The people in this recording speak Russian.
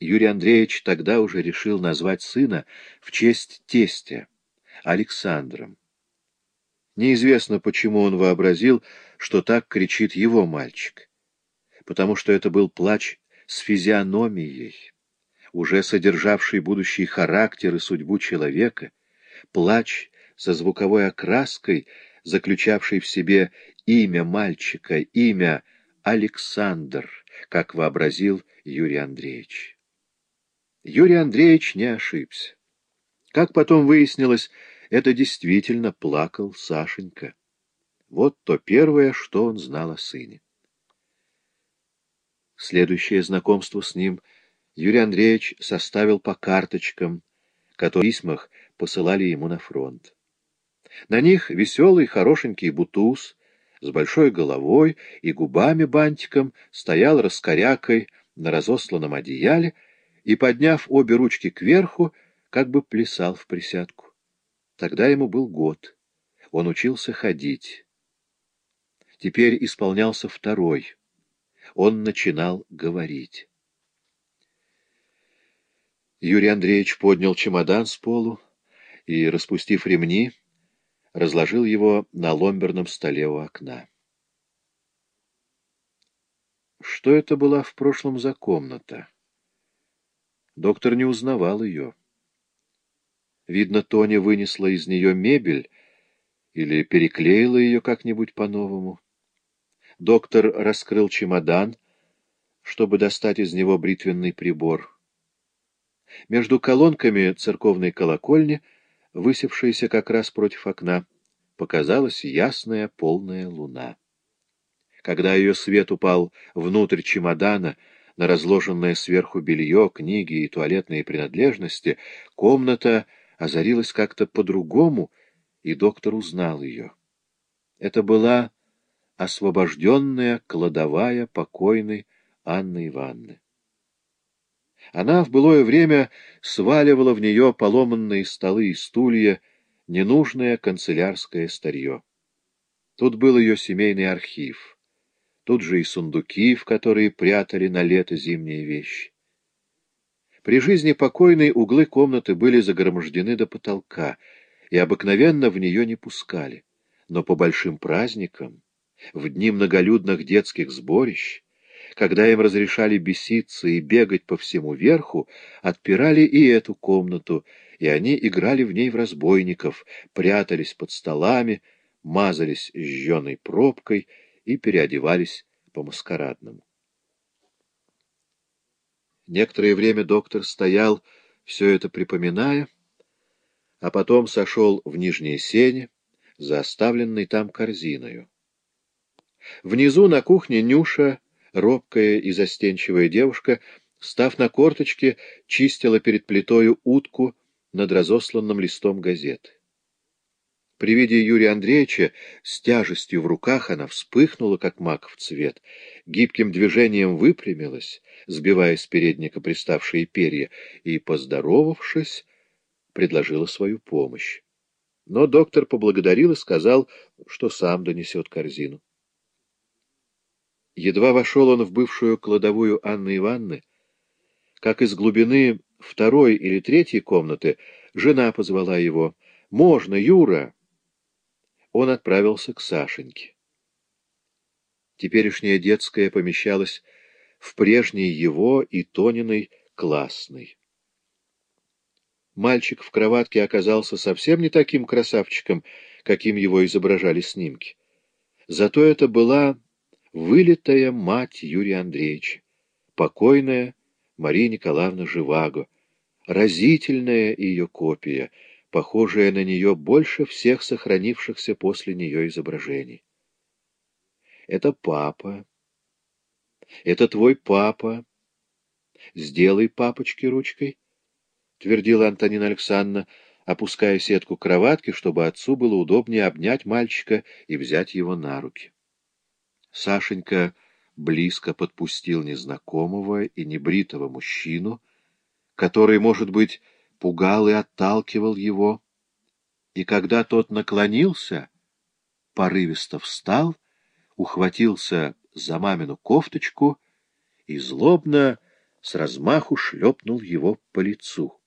Юрий Андреевич тогда уже решил назвать сына в честь тестя, Александром. Неизвестно, почему он вообразил, что так кричит его мальчик, потому что это был плач с физиономией, уже содержавший будущий характер и судьбу человека, плач со звуковой окраской, заключавший в себе имя мальчика, имя Александр, как вообразил Юрий Андреевич. Юрий Андреевич не ошибся. Как потом выяснилось, это действительно плакал Сашенька. Вот то первое, что он знал о сыне. Следующее знакомство с ним Юрий Андреевич составил по карточкам, которые в письмах посылали ему на фронт. На них веселый, хорошенький бутуз с большой головой и губами бантиком стоял раскорякой на разосланном одеяле и, подняв обе ручки кверху, как бы плясал в присядку. Тогда ему был год. Он учился ходить. Теперь исполнялся второй. Он начинал говорить. Юрий Андреевич поднял чемодан с полу и, распустив ремни, разложил его на ломберном столе у окна. Что это была в прошлом за комната? Доктор не узнавал ее. Видно, Тоня вынесла из нее мебель или переклеила ее как-нибудь по-новому. Доктор раскрыл чемодан, чтобы достать из него бритвенный прибор. Между колонками церковной колокольни — высевшаяся как раз против окна, показалась ясная полная луна. Когда ее свет упал внутрь чемодана, на разложенное сверху белье, книги и туалетные принадлежности, комната озарилась как-то по-другому, и доктор узнал ее. Это была освобожденная кладовая покойной Анны Ивановны. Она в былое время сваливала в нее поломанные столы и стулья, ненужное канцелярское старье. Тут был ее семейный архив. Тут же и сундуки, в которые прятали на лето зимние вещи. При жизни покойной углы комнаты были загромождены до потолка, и обыкновенно в нее не пускали. Но по большим праздникам, в дни многолюдных детских сборищ, когда им разрешали беситься и бегать по всему верху, отпирали и эту комнату, и они играли в ней в разбойников, прятались под столами, мазались жженой пробкой и переодевались по-маскарадному. Некоторое время доктор стоял, все это припоминая, а потом сошел в нижние сени за оставленной там корзиною. Внизу на кухне Нюша робкая и застенчивая девушка, став на корточки, чистила перед плитою утку над разосланным листом газеты. При виде Юрия Андреевича с тяжестью в руках она вспыхнула, как мак в цвет, гибким движением выпрямилась, сбивая с передника приставшие перья, и, поздоровавшись, предложила свою помощь. Но доктор поблагодарил и сказал, что сам донесет корзину. Едва вошел он в бывшую кладовую Анны Ивановны, как из глубины второй или третьей комнаты жена позвала его. «Можно, Юра!» Он отправился к Сашеньке. Теперешняя детская помещалась в прежней его и Тониной классной. Мальчик в кроватке оказался совсем не таким красавчиком, каким его изображали снимки. Зато это была вылитая мать Юрия Андреевича, покойная Мария Николаевна Живаго, разительная ее копия, похожая на нее больше всех сохранившихся после нее изображений. Это папа. Это твой папа. Сделай папочке ручкой, — твердила Антонина Александровна, опуская сетку кроватки, чтобы отцу было удобнее обнять мальчика и взять его на руки. Сашенька близко подпустил незнакомого и небритого мужчину, который, может быть, пугал и отталкивал его, и когда тот наклонился, порывисто встал, ухватился за мамину кофточку и злобно с размаху шлепнул его по лицу.